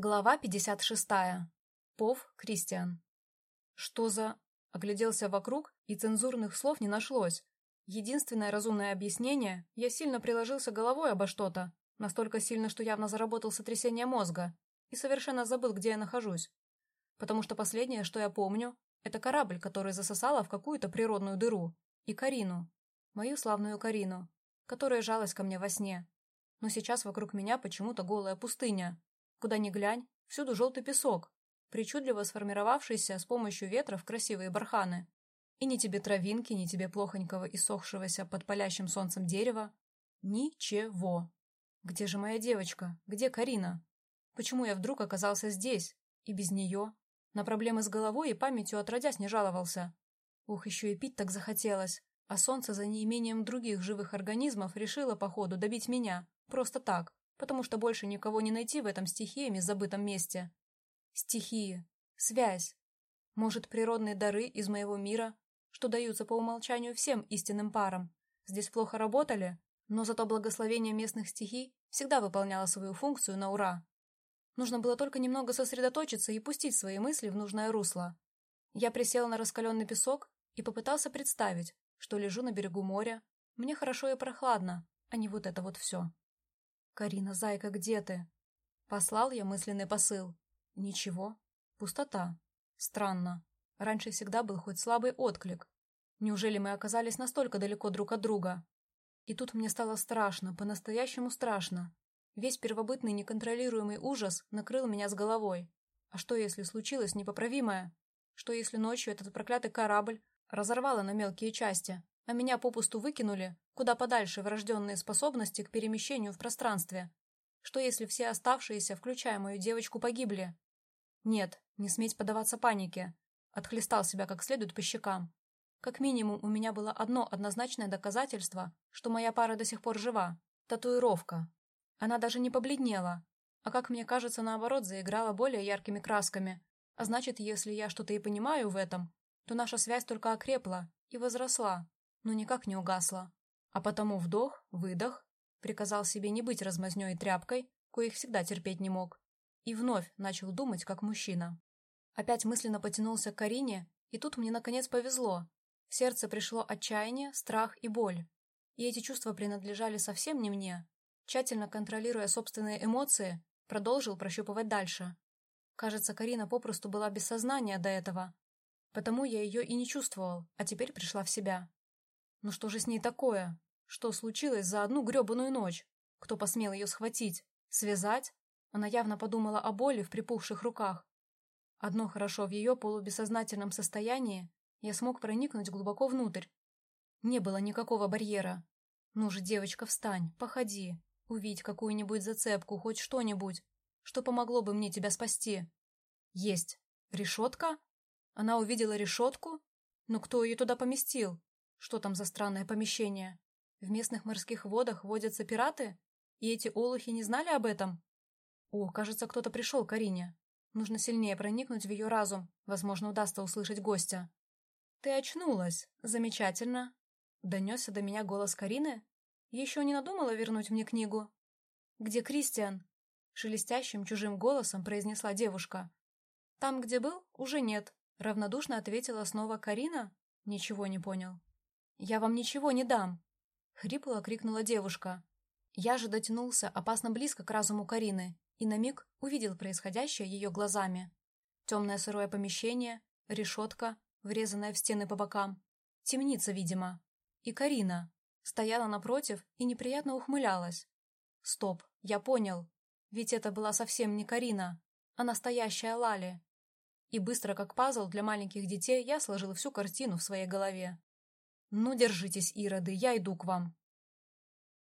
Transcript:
Глава 56. Пов Кристиан. Что за... Огляделся вокруг, и цензурных слов не нашлось. Единственное разумное объяснение – я сильно приложился головой обо что-то, настолько сильно, что явно заработал сотрясение мозга, и совершенно забыл, где я нахожусь. Потому что последнее, что я помню, это корабль, который засосала в какую-то природную дыру, и Карину, мою славную Карину, которая жалась ко мне во сне. Но сейчас вокруг меня почему-то голая пустыня, Куда ни глянь, всюду желтый песок, причудливо сформировавшийся с помощью ветра в красивые барханы. И ни тебе травинки, ни тебе плохонького и сохшегося под палящим солнцем дерева. Ничего. Где же моя девочка? Где Карина? Почему я вдруг оказался здесь? И без нее? На проблемы с головой и памятью отродясь не жаловался. Ух, еще и пить так захотелось. А солнце за неимением других живых организмов решило, походу, добить меня. Просто так потому что больше никого не найти в этом стихиями забытом месте. Стихии. Связь. Может, природные дары из моего мира, что даются по умолчанию всем истинным парам, здесь плохо работали, но зато благословение местных стихий всегда выполняло свою функцию на ура. Нужно было только немного сосредоточиться и пустить свои мысли в нужное русло. Я присел на раскаленный песок и попытался представить, что лежу на берегу моря, мне хорошо и прохладно, а не вот это вот все. «Карина, зайка, где ты?» Послал я мысленный посыл. Ничего. Пустота. Странно. Раньше всегда был хоть слабый отклик. Неужели мы оказались настолько далеко друг от друга? И тут мне стало страшно, по-настоящему страшно. Весь первобытный неконтролируемый ужас накрыл меня с головой. А что, если случилось непоправимое? Что, если ночью этот проклятый корабль разорвало на мелкие части, а меня попусту выкинули, куда подальше врожденные способности к перемещению в пространстве. Что если все оставшиеся, включая мою девочку, погибли? Нет, не сметь подаваться панике. Отхлестал себя как следует по щекам. Как минимум, у меня было одно однозначное доказательство, что моя пара до сих пор жива. Татуировка. Она даже не побледнела, а, как мне кажется, наоборот, заиграла более яркими красками. А значит, если я что-то и понимаю в этом, то наша связь только окрепла и возросла но никак не угасла. А потому вдох, выдох, приказал себе не быть размазнёй и тряпкой, коих всегда терпеть не мог, и вновь начал думать как мужчина. Опять мысленно потянулся к Карине, и тут мне наконец повезло. В сердце пришло отчаяние, страх и боль. И эти чувства принадлежали совсем не мне. Тщательно контролируя собственные эмоции, продолжил прощупывать дальше. Кажется, Карина попросту была без сознания до этого. Потому я ее и не чувствовал, а теперь пришла в себя. Ну что же с ней такое? Что случилось за одну гребаную ночь? Кто посмел ее схватить? Связать? Она явно подумала о боли в припухших руках. Одно хорошо в ее полубессознательном состоянии я смог проникнуть глубоко внутрь. Не было никакого барьера. Ну же, девочка, встань, походи, увидь какую-нибудь зацепку, хоть что-нибудь, что помогло бы мне тебя спасти. Есть. Решетка? Она увидела решетку? Но кто ее туда поместил? Что там за странное помещение? В местных морских водах водятся пираты? И эти олухи не знали об этом? О, кажется, кто-то пришел к Арине. Нужно сильнее проникнуть в ее разум. Возможно, удастся услышать гостя. «Ты очнулась. Замечательно». Донесся до меня голос Карины. Еще не надумала вернуть мне книгу. «Где Кристиан?» Шелестящим чужим голосом произнесла девушка. «Там, где был, уже нет», — равнодушно ответила снова Карина. Ничего не понял. «Я вам ничего не дам!» — хрипло крикнула девушка. Я же дотянулся опасно близко к разуму Карины и на миг увидел происходящее ее глазами. Темное сырое помещение, решетка, врезанная в стены по бокам, темница, видимо. И Карина стояла напротив и неприятно ухмылялась. Стоп, я понял. Ведь это была совсем не Карина, а настоящая Лали. И быстро, как пазл для маленьких детей, я сложил всю картину в своей голове. «Ну, держитесь, ироды, я иду к вам».